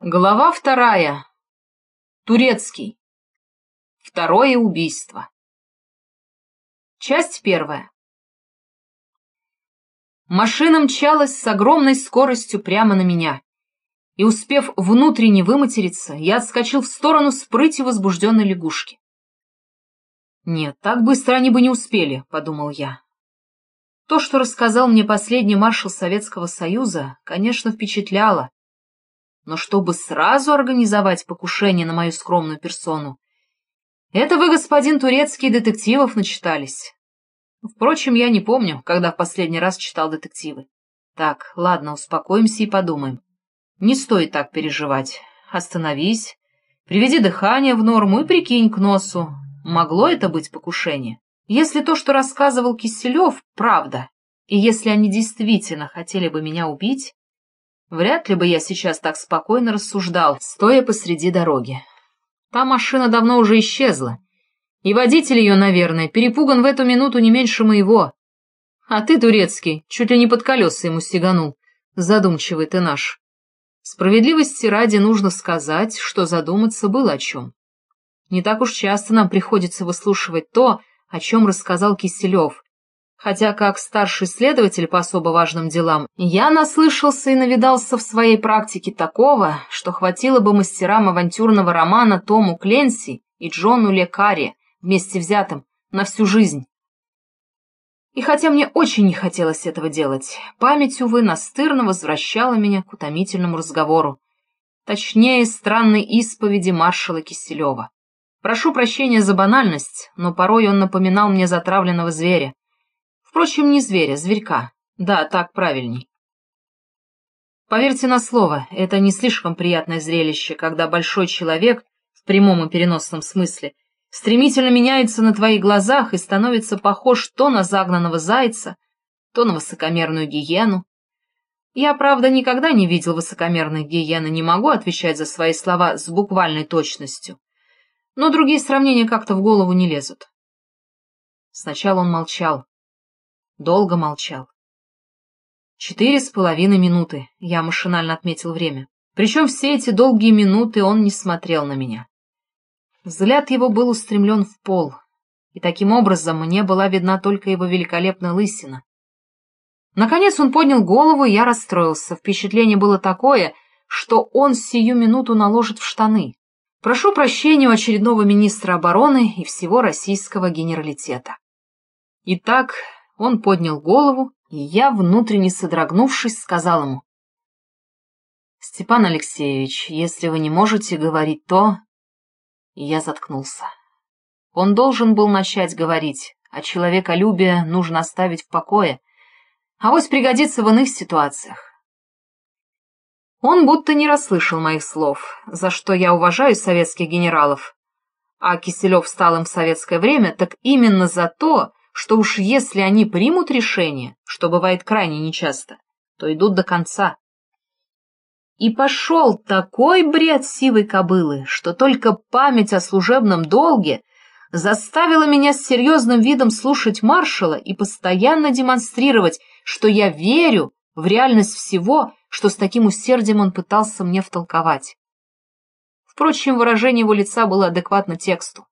Глава вторая. Турецкий. Второе убийство. Часть первая. Машина мчалась с огромной скоростью прямо на меня, и, успев внутренне выматериться, я отскочил в сторону с прытью возбужденной лягушки. «Нет, так быстро они бы не успели», — подумал я. То, что рассказал мне последний маршал Советского Союза, конечно, впечатляло, но чтобы сразу организовать покушение на мою скромную персону, это вы, господин Турецкий, детективов начитались. Впрочем, я не помню, когда в последний раз читал детективы. Так, ладно, успокоимся и подумаем. Не стоит так переживать. Остановись, приведи дыхание в норму и прикинь к носу. Могло это быть покушение? Если то, что рассказывал Киселев, правда, и если они действительно хотели бы меня убить, Вряд ли бы я сейчас так спокойно рассуждал, стоя посреди дороги. Та машина давно уже исчезла, и водитель ее, наверное, перепуган в эту минуту не меньше моего. А ты, турецкий, чуть ли не под колеса ему стеганул. Задумчивый ты наш. Справедливости ради нужно сказать, что задуматься было о чем. Не так уж часто нам приходится выслушивать то, о чем рассказал Киселев, хотя как старший следователь по особо важным делам я наслышался и навидался в своей практике такого, что хватило бы мастерам авантюрного романа Тому Кленси и Джону Лекари вместе взятым на всю жизнь. И хотя мне очень не хотелось этого делать, память, увы, настырно возвращала меня к утомительному разговору, точнее, странной исповеди маршала Киселева. Прошу прощения за банальность, но порой он напоминал мне затравленного зверя, Впрочем, не зверя, зверька. Да, так правильней. Поверьте на слово, это не слишком приятное зрелище, когда большой человек, в прямом и переносном смысле, стремительно меняется на твоих глазах и становится похож то на загнанного зайца, то на высокомерную гиену. Я, правда, никогда не видел высокомерных гиен и не могу отвечать за свои слова с буквальной точностью. Но другие сравнения как-то в голову не лезут. Сначала он молчал, Долго молчал. Четыре с половиной минуты, я машинально отметил время. Причем все эти долгие минуты он не смотрел на меня. Взгляд его был устремлен в пол, и таким образом мне была видна только его великолепная лысина. Наконец он поднял голову, и я расстроился. Впечатление было такое, что он сию минуту наложит в штаны. Прошу прощения у очередного министра обороны и всего российского генералитета. Итак, он поднял голову, и я, внутренне содрогнувшись, сказал ему. «Степан Алексеевич, если вы не можете говорить то...» И я заткнулся. Он должен был начать говорить, а человеколюбие нужно оставить в покое, а вось пригодится в иных ситуациях. Он будто не расслышал моих слов, за что я уважаю советских генералов, а Киселев стал им в советское время, так именно за то, что уж если они примут решение, что бывает крайне нечасто, то идут до конца. И пошел такой бред сивой кобылы, что только память о служебном долге заставила меня с серьезным видом слушать маршала и постоянно демонстрировать, что я верю в реальность всего, что с таким усердием он пытался мне втолковать. Впрочем, выражение его лица было адекватно тексту.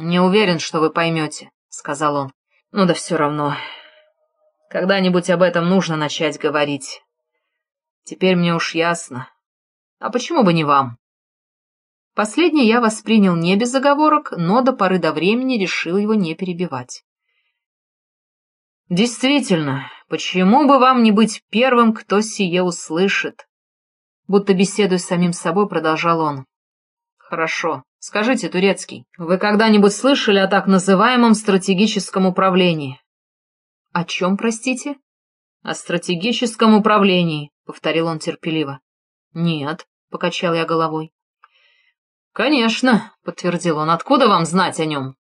«Не уверен, что вы поймете», — сказал он. «Ну да все равно. Когда-нибудь об этом нужно начать говорить. Теперь мне уж ясно. А почему бы не вам?» Последнее я воспринял не без оговорок, но до поры до времени решил его не перебивать. «Действительно, почему бы вам не быть первым, кто сие услышит?» Будто беседуя с самим собой, продолжал он. «Хорошо. Скажите, Турецкий, вы когда-нибудь слышали о так называемом стратегическом управлении? — О чем, простите? — О стратегическом управлении, — повторил он терпеливо. — Нет, — покачал я головой. — Конечно, — подтвердил он, — откуда вам знать о нем?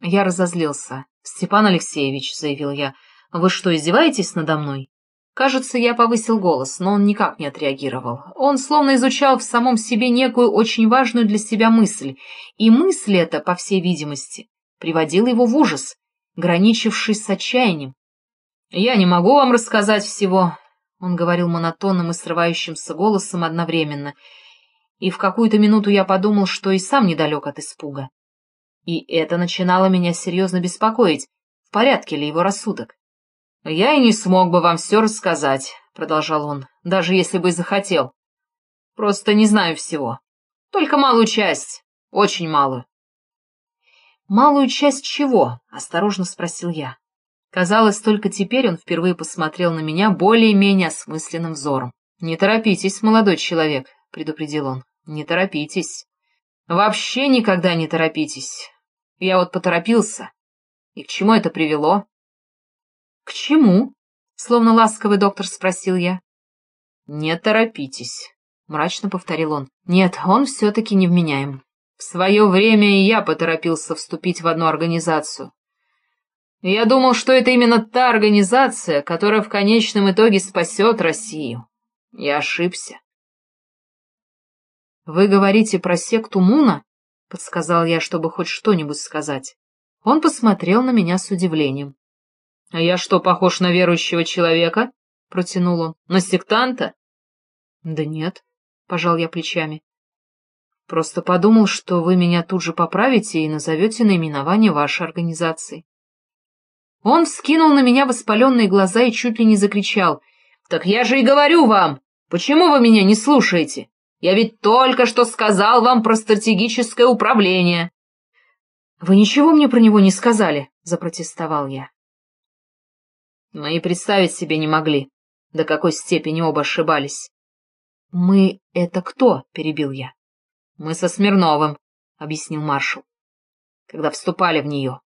Я разозлился. — Степан Алексеевич, — заявил я, — вы что, издеваетесь надо мной? Кажется, я повысил голос, но он никак не отреагировал. Он словно изучал в самом себе некую очень важную для себя мысль, и мысль эта, по всей видимости, приводила его в ужас, граничивший с отчаянием. «Я не могу вам рассказать всего. Он говорил монотонным и срывающимся голосом одновременно, и в какую-то минуту я подумал, что и сам недалек от испуга. И это начинало меня серьезно беспокоить, в порядке ли его рассудок. «Я и не смог бы вам все рассказать», — продолжал он, — «даже если бы захотел. Просто не знаю всего. Только малую часть, очень малую». «Малую часть чего?» — осторожно спросил я. Казалось, только теперь он впервые посмотрел на меня более-менее осмысленным взором. «Не торопитесь, молодой человек», — предупредил он. «Не торопитесь. Вообще никогда не торопитесь. Я вот поторопился. И к чему это привело?» «К чему?» — словно ласковый доктор спросил я. «Не торопитесь», — мрачно повторил он. «Нет, он все-таки невменяем. В свое время и я поторопился вступить в одну организацию. Я думал, что это именно та организация, которая в конечном итоге спасет Россию. Я ошибся. «Вы говорите про секту Муна?» — подсказал я, чтобы хоть что-нибудь сказать. Он посмотрел на меня с удивлением. «А я что, похож на верующего человека?» — протянул он. «На сектанта?» «Да нет», — пожал я плечами. «Просто подумал, что вы меня тут же поправите и назовете наименование вашей организации». Он вскинул на меня воспаленные глаза и чуть ли не закричал. «Так я же и говорю вам! Почему вы меня не слушаете? Я ведь только что сказал вам про стратегическое управление!» «Вы ничего мне про него не сказали?» — запротестовал я. Мы и представить себе не могли, до какой степени оба ошибались. «Мы — это кто?» — перебил я. «Мы со Смирновым», — объяснил маршал, — «когда вступали в нее».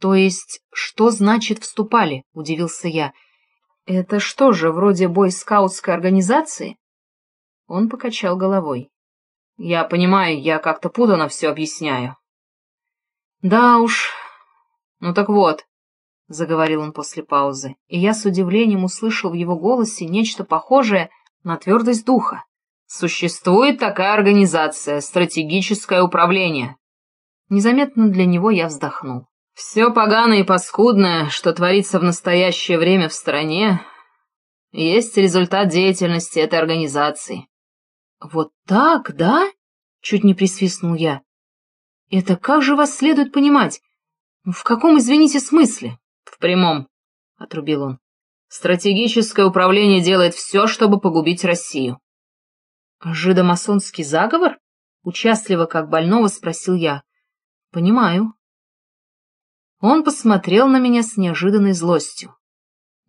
«То есть, что значит «вступали»?» — удивился я. «Это что же, вроде бойскаутской организации?» Он покачал головой. «Я понимаю, я как-то путано все объясняю». «Да уж. Ну так вот», — заговорил он после паузы, и я с удивлением услышал в его голосе нечто похожее на твердость духа. «Существует такая организация, стратегическое управление». Незаметно для него я вздохнул. Все поганое и паскудное, что творится в настоящее время в стране, есть результат деятельности этой организации. Вот так, да? Чуть не присвистнул я. Это как же вас следует понимать? В каком, извините, смысле? В прямом, отрубил он. Стратегическое управление делает все, чтобы погубить Россию. Жидомасонский заговор? Участливо, как больного, спросил я. Понимаю. Он посмотрел на меня с неожиданной злостью.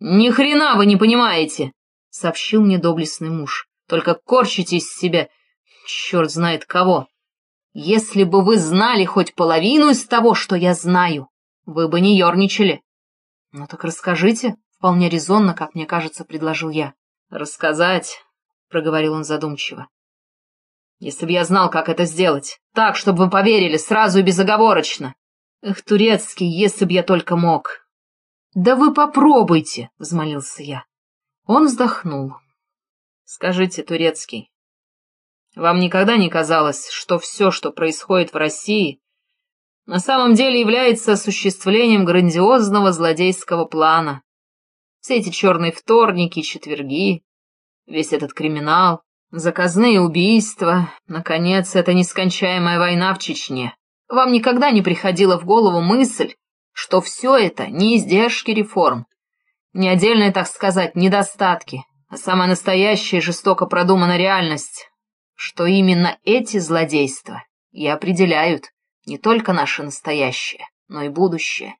«Ни хрена вы не понимаете!» — сообщил мне доблестный муж. «Только корчите из себя черт знает кого. Если бы вы знали хоть половину из того, что я знаю, вы бы не ерничали». «Ну так расскажите», — вполне резонно, как мне кажется, предложил я. «Рассказать», — проговорил он задумчиво. «Если бы я знал, как это сделать, так, чтобы вы поверили сразу и безоговорочно, Эх, турецкий, если б я только мог. Да вы попробуйте, взмолился я. Он вздохнул. Скажите, турецкий, вам никогда не казалось, что все, что происходит в России, на самом деле является осуществлением грандиозного злодейского плана? Все эти черные вторники, четверги, весь этот криминал, заказные убийства, наконец, эта нескончаемая война в Чечне. Вам никогда не приходила в голову мысль, что все это не издержки реформ, не отдельные, так сказать, недостатки, а самая настоящая жестоко продуманная реальность, что именно эти злодейства и определяют не только наше настоящее, но и будущее.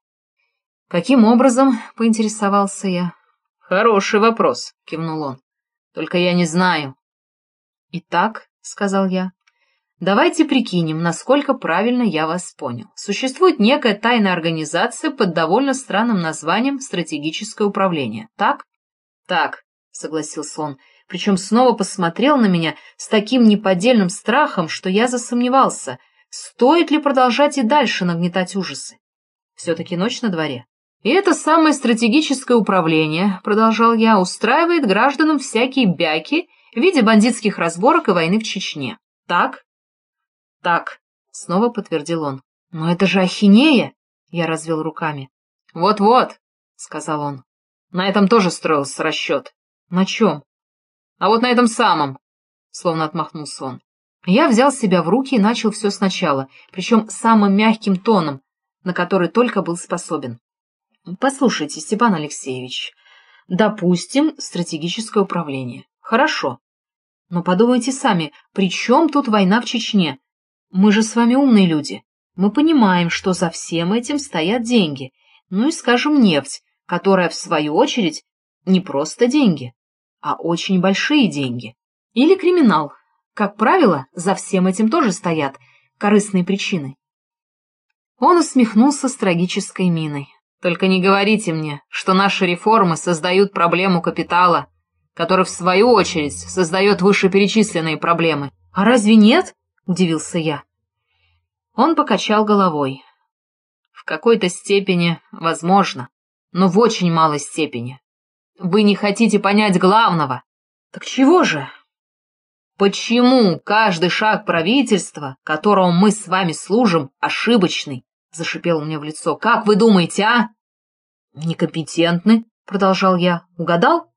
Каким образом, поинтересовался я. Хороший вопрос, кивнул он. Только я не знаю. Итак, сказал я, Давайте прикинем, насколько правильно я вас понял. Существует некая тайная организация под довольно странным названием «Стратегическое управление». Так? Так, согласился он, причем снова посмотрел на меня с таким неподдельным страхом, что я засомневался, стоит ли продолжать и дальше нагнетать ужасы. Все-таки ночь на дворе. И это самое стратегическое управление, продолжал я, устраивает гражданам всякие бяки в виде бандитских разборок и войны в Чечне. Так? «Так», — снова подтвердил он. «Но это же ахинея!» — я развел руками. «Вот-вот», — сказал он. «На этом тоже строился расчет. На чем? А вот на этом самом, словно отмахнулся он. Я взял себя в руки и начал все сначала, причем самым мягким тоном, на который только был способен. Послушайте, Степан Алексеевич, допустим, стратегическое управление. Хорошо. Но подумайте сами, при чем тут война в Чечне? Мы же с вами умные люди. Мы понимаем, что за всем этим стоят деньги. Ну и, скажем, нефть, которая, в свою очередь, не просто деньги, а очень большие деньги. Или криминал. Как правило, за всем этим тоже стоят корыстные причины. Он усмехнулся с трагической миной. Только не говорите мне, что наши реформы создают проблему капитала, который, в свою очередь, создает вышеперечисленные проблемы. А разве нет? — удивился я. Он покачал головой. В какой-то степени возможно, но в очень малой степени. Вы не хотите понять главного. Так чего же? Почему каждый шаг правительства, которому мы с вами служим, ошибочный? — зашипел мне в лицо. — Как вы думаете, а? — Некомпетентны, — продолжал я. — Угадал?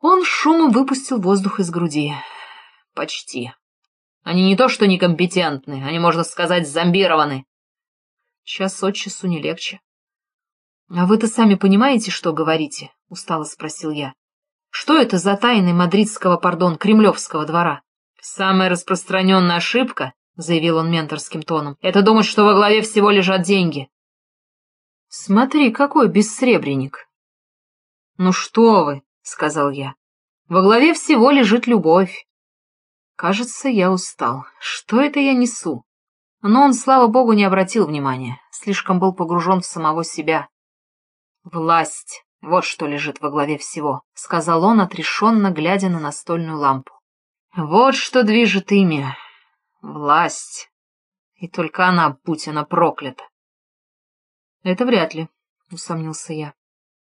Он шумом выпустил воздух из груди. — Почти. Они не то что некомпетентны, они, можно сказать, зомбированы. Час от часу не легче. — А вы-то сами понимаете, что говорите? — устало спросил я. — Что это за тайны мадридского, пардон, кремлевского двора? Самая распространенная ошибка — заявил он менторским тоном, — это думать, что во главе всего лежат деньги. — Смотри, какой бессребренник. — Ну что вы, — сказал я, — во главе всего лежит любовь. Кажется, я устал. Что это я несу? Но он, слава богу, не обратил внимания, слишком был погружен в самого себя. «Власть, вот что лежит во главе всего», — сказал он, отрешенно глядя на настольную лампу. «Вот что движет ими, Власть. И только она, будь она проклята. Это вряд ли, усомнился я.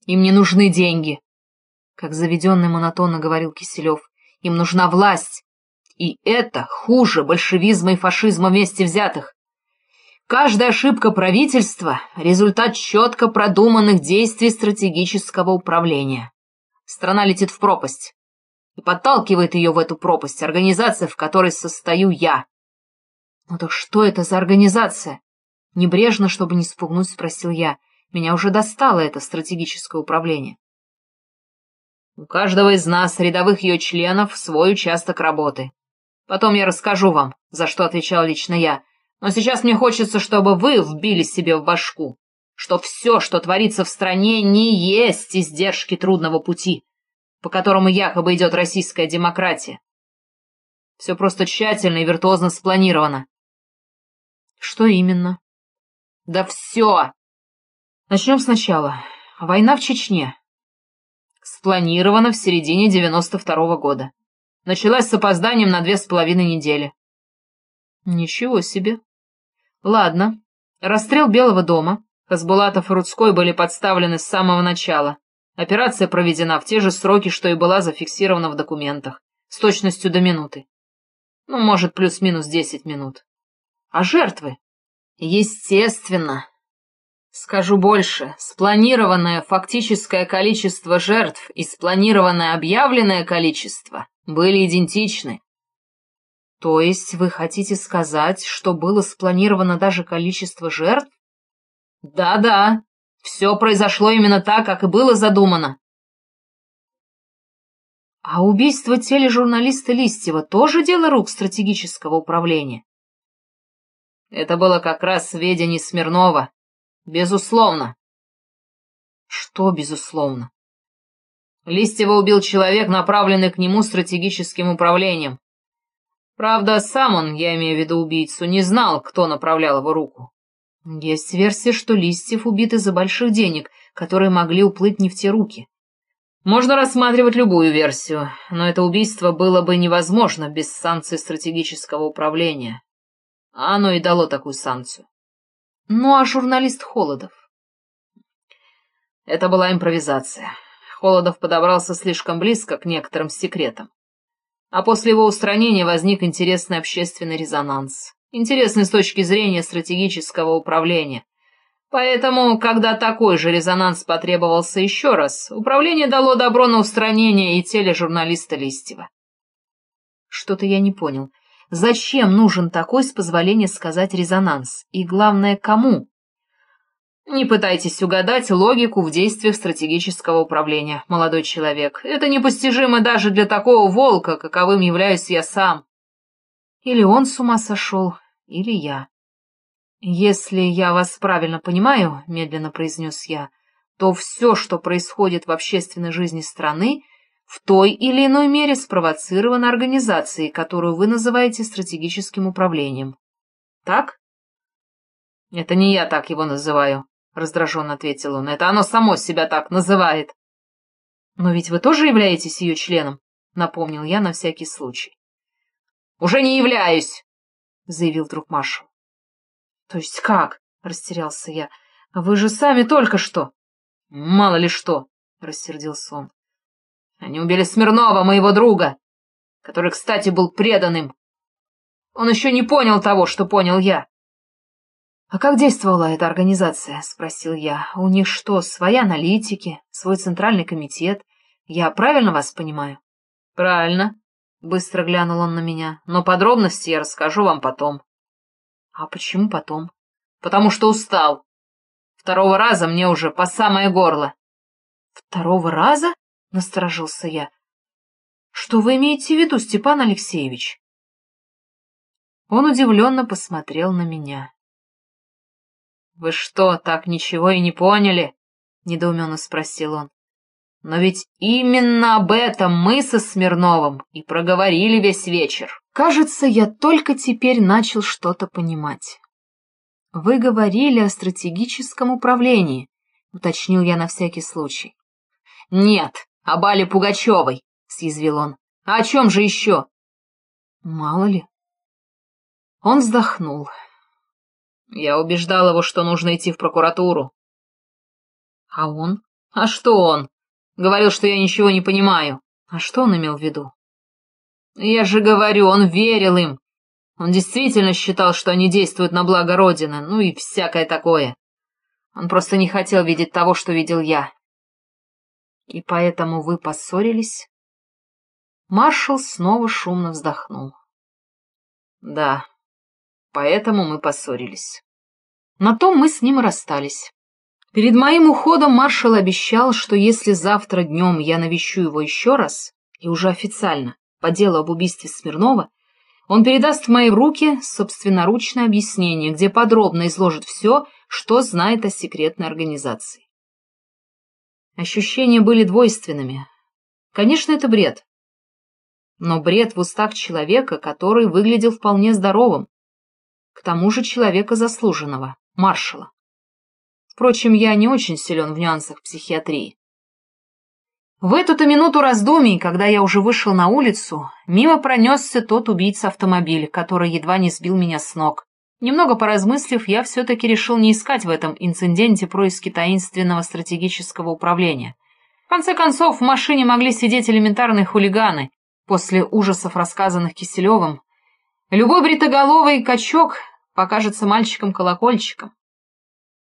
Им не нужны деньги, как заведенный монотонно говорил Киселев. Им нужна власть. И это хуже большевизма и фашизма вместе взятых. Каждая ошибка правительства — результат четко продуманных действий стратегического управления. Страна летит в пропасть. И подталкивает ее в эту пропасть организация, в которой состою я. «Ну так что это за организация?» Небрежно, чтобы не спугнуть, спросил я. Меня уже достало это стратегическое управление. У каждого из нас, рядовых ее членов, свой участок работы. Потом я расскажу вам, за что отвечал лично я. Но сейчас мне хочется, чтобы вы вбили себе в башку, что все, что творится в стране, не есть издержки трудного пути, по которому якобы идет российская демократия. Все просто тщательно и виртуозно спланировано. Что именно? Да все! Начнем сначала. Война в Чечне. Спланирована в середине девяносто второго года. Началась с опозданием на две с половиной недели. Ничего себе. Ладно. Расстрел Белого дома. Хасбулатов и Рудской были подставлены с самого начала. Операция проведена в те же сроки, что и была зафиксирована в документах. С точностью до минуты. Ну, может, плюс-минус десять минут. А жертвы? Естественно. Скажу больше, спланированное фактическое количество жертв и спланированное объявленное количество были идентичны. То есть вы хотите сказать, что было спланировано даже количество жертв? Да-да, все произошло именно так, как и было задумано. А убийство тележурналиста Листьева тоже дело рук стратегического управления? Это было как раз в ведении Смирнова. Безусловно. Что безусловно? Листьева убил человек, направленный к нему стратегическим управлением. Правда, сам он, я имею в виду убийцу, не знал, кто направлял его руку. Есть версия, что Листьев убит из-за больших денег, которые могли уплыть не в те руки. Можно рассматривать любую версию, но это убийство было бы невозможно без санкций стратегического управления. А оно и дало такую санкцию. Ну, а журналист Холодов? Это была импровизация. Холодов подобрался слишком близко к некоторым секретам. А после его устранения возник интересный общественный резонанс. Интересный с точки зрения стратегического управления. Поэтому, когда такой же резонанс потребовался еще раз, управление дало добро на устранение и тележурналиста Листьева. Что-то я не понял. Зачем нужен такой, с позволения сказать, резонанс? И главное, кому? Не пытайтесь угадать логику в действиях стратегического управления, молодой человек. Это непостижимо даже для такого волка, каковым являюсь я сам. Или он с ума сошел, или я. «Если я вас правильно понимаю», — медленно произнес я, «то все, что происходит в общественной жизни страны, в той или иной мере спровоцировано организацией, которую вы называете стратегическим управлением. Так?» «Это не я так его называю», — раздраженно ответил он. «Это оно само себя так называет». «Но ведь вы тоже являетесь ее членом», — напомнил я на всякий случай. «Уже не являюсь», — заявил друг маршал. «То есть как?» — растерялся я. «Вы же сами только что...» «Мало ли что!» — рассердился он. «Они убили Смирнова, моего друга, который, кстати, был преданным. Он еще не понял того, что понял я». «А как действовала эта организация?» — спросил я. «У них что, свои аналитики, свой центральный комитет? Я правильно вас понимаю?» «Правильно», — быстро глянул он на меня. «Но подробности я расскажу вам потом». А почему потом? Потому что устал. Второго раза мне уже по самое горло. Второго раза? Насторожился я. Что вы имеете в виду, Степан Алексеевич? Он удивленно посмотрел на меня. «Вы что, так ничего и не поняли?» — недоуменно спросил он. «Но ведь именно об этом мы со Смирновым и проговорили весь вечер». Кажется, я только теперь начал что-то понимать. Вы говорили о стратегическом управлении, уточнил я на всякий случай. Нет, о Бале Пугачевой, съязвил он. А о чем же еще? Мало ли. Он вздохнул. Я убеждал его, что нужно идти в прокуратуру. А он? А что он? Говорил, что я ничего не понимаю. А что он имел в виду? Я же говорю, он верил им. Он действительно считал, что они действуют на благо Родины, ну и всякое такое. Он просто не хотел видеть того, что видел я. И поэтому вы поссорились? Маршал снова шумно вздохнул. Да, поэтому мы поссорились. На том мы с ним расстались. Перед моим уходом маршал обещал, что если завтра днем я навещу его еще раз, и уже официально, по делу об убийстве Смирнова, он передаст в мои руки собственноручное объяснение, где подробно изложит все, что знает о секретной организации. Ощущения были двойственными. Конечно, это бред. Но бред в устах человека, который выглядел вполне здоровым. К тому же человека заслуженного, маршала. Впрочем, я не очень силен в нюансах психиатрии. В эту-то минуту раздумий, когда я уже вышел на улицу, мимо пронесся тот убийца автомобиля, который едва не сбил меня с ног. Немного поразмыслив, я все-таки решил не искать в этом инциденте происки таинственного стратегического управления. В конце концов, в машине могли сидеть элементарные хулиганы. После ужасов, рассказанных Киселевым, любой бритоголовый качок покажется мальчиком-колокольчиком.